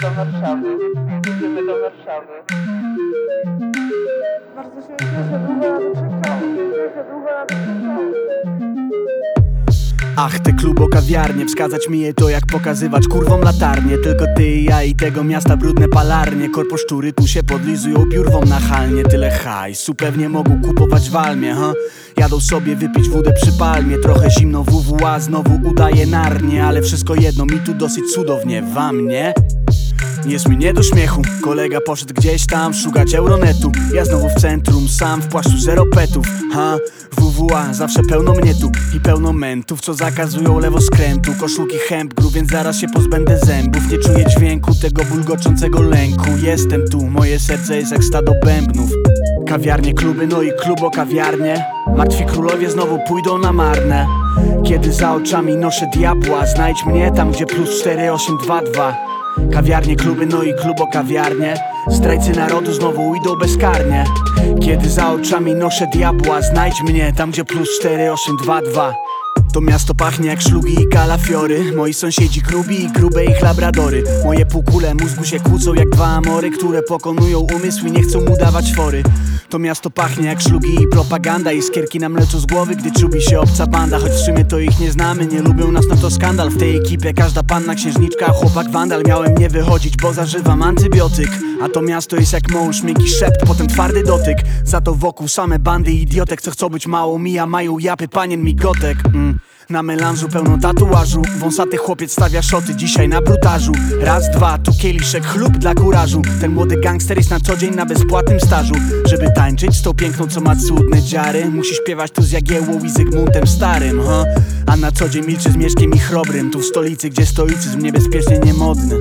Warszawy. Jedziemy do Warszawy. Bardzo się cieszę, długo na to czekałem. Cieszę, długo na to czekałem. Ach, te klubo kawiarnie, wskazać mi je to jak pokazywać kurwom latarnie Tylko ty i ja i tego miasta brudne palarnie Korpo szczury tu się podlizują biurwom nachalnie Tyle hajsu pewnie mogą kupować w Almie, ha? Jadą sobie wypić wódę przy palmie Trochę zimno WWA znowu udaje narnie Ale wszystko jedno mi tu dosyć cudownie, wam nie? Jest mi nie do śmiechu. Kolega poszedł gdzieś tam szukać Euronetu. Ja znowu w centrum, sam w płaszczu zero petów Ha, WWA, zawsze pełno mnie tu I pełno mentów, co zakazują lewo skrętu Koszulki hemp gru, więc zaraz się pozbędę zębów. Nie czuję dźwięku tego bulgoczącego lęku. Jestem tu, moje serce jest jak stado bębnów. Kawiarnie, kluby, no i klubo kawiarnie. Martwi królowie znowu pójdą na marne. Kiedy za oczami noszę diabła Znajdź mnie tam, gdzie plus 4822 Kawiarnie, kluby, no i klubo kawiarnie. Zdrajcy narodu znowu idą bezkarnie. Kiedy za oczami noszę diabła Znajdź mnie tam, gdzie plus 4822 to miasto pachnie jak szlugi i kalafiory. Moi sąsiedzi grubi i grube ich labradory. Moje półkule mózgu się kłócą jak dwa amory Które pokonują umysł i nie chcą mu dawać fory. To miasto pachnie jak szlugi i propaganda. Iskierki nam lecą z głowy, gdy czubi się obca banda. Choć w sumie to ich nie znamy, nie lubią nas, no to skandal. W tej ekipie każda panna księżniczka, chłopak wandal. Miałem nie wychodzić, bo zażywam antybiotyk. A to miasto jest jak mąż, miękki szept, potem twardy dotyk. Za to wokół same bandy idiotek, co chcą być mało mija Mają japy panien migotek. Mm. Na melanżu pełno tatuażu. Wąsaty chłopiec stawia szoty dzisiaj na brutażu Raz, dwa, tu kieliszek chlub dla kurażu. Ten młody gangster jest na co dzień na bezpłatnym stażu. Żeby tańczyć z tą piękną co ma cudne dziary. Musi śpiewać tu z Jagiełą i Zygmuntem Starym ha? A na co dzień milczy z Mieszkiem i Chrobrym. Tu w stolicy, gdzie stoicyzm niebezpiecznie niemodny.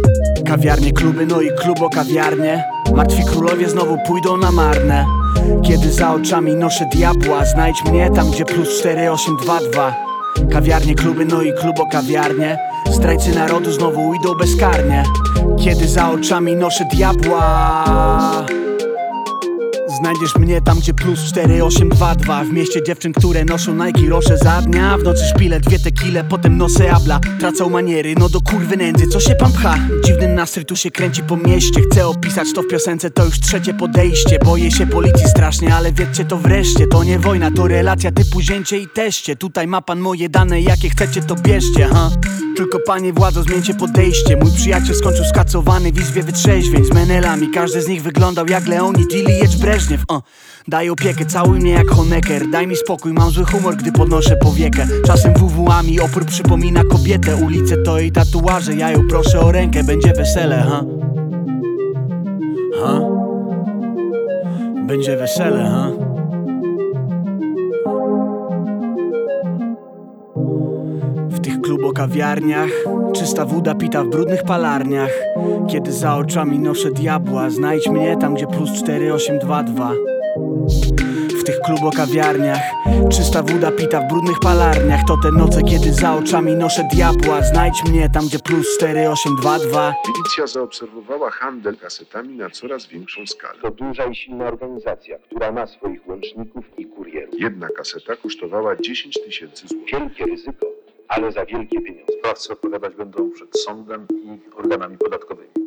Kawiarnie, kluby, no i klubo kawiarnie. Martwi królowie znowu pójdą na marne. Kiedy za oczami noszę diabła Znajdź mnie tam, gdzie plus 4822 Kawiarnie, kluby, no i klubo kawiarnie. Zdrajcy narodu znowu idą bezkarnie. Kiedy za oczami noszę diabła Znajdziesz mnie tam, gdzie plus 4822 W mieście dziewczyn, które noszą Nike rosze za dnia. W nocy szpile, dwie tequile, potem nosę abla Tracą maniery, no do kurwy nędzy, co się pan pcha? Dziwny nastrój tu się kręci po mieście. Chcę opisać to w piosence, to już trzecie podejście. Boję się policji strasznie, ale wiedzcie to wreszcie. To nie wojna, to relacja typu zięcie i teście. Tutaj ma pan moje dane, jakie chcecie to bierzcie, ha? Tylko panie władzo, zmieńcie podejście Mój przyjaciel skończył skacowany w izbie wytrzeźwień Z menelami, każdy z nich wyglądał jak Leonid Ilijecz Breżniew uh. Daj opiekę, całuj mnie jak Honecker Daj mi spokój, mam zły humor, gdy podnoszę powiekę Czasem WWami opór przypomina kobietę Ulice to jej tatuaże, ja ją proszę o rękę Będzie wesele, ha? Ha? Będzie wesele, ha? Tych klubokawiarniach Czysta woda pita w brudnych palarniach. Kiedy za oczami noszę diabła Znajdź mnie tam, gdzie plus 4822 w tych klubokawiarniach Czysta woda pita w brudnych palarniach. To te noce, kiedy za oczami noszę diabła Znajdź mnie tam, gdzie plus 4822 Milicja zaobserwowała handel kasetami na coraz większą skalę. To duża i silna organizacja, która ma swoich łączników i kurierów. Jedna kaseta kosztowała 10 tysięcy złotych. Wielkie ryzyko, ale za wielkie pieniądze. Sprawcy odpowiadać będą przed sądem i organami podatkowymi.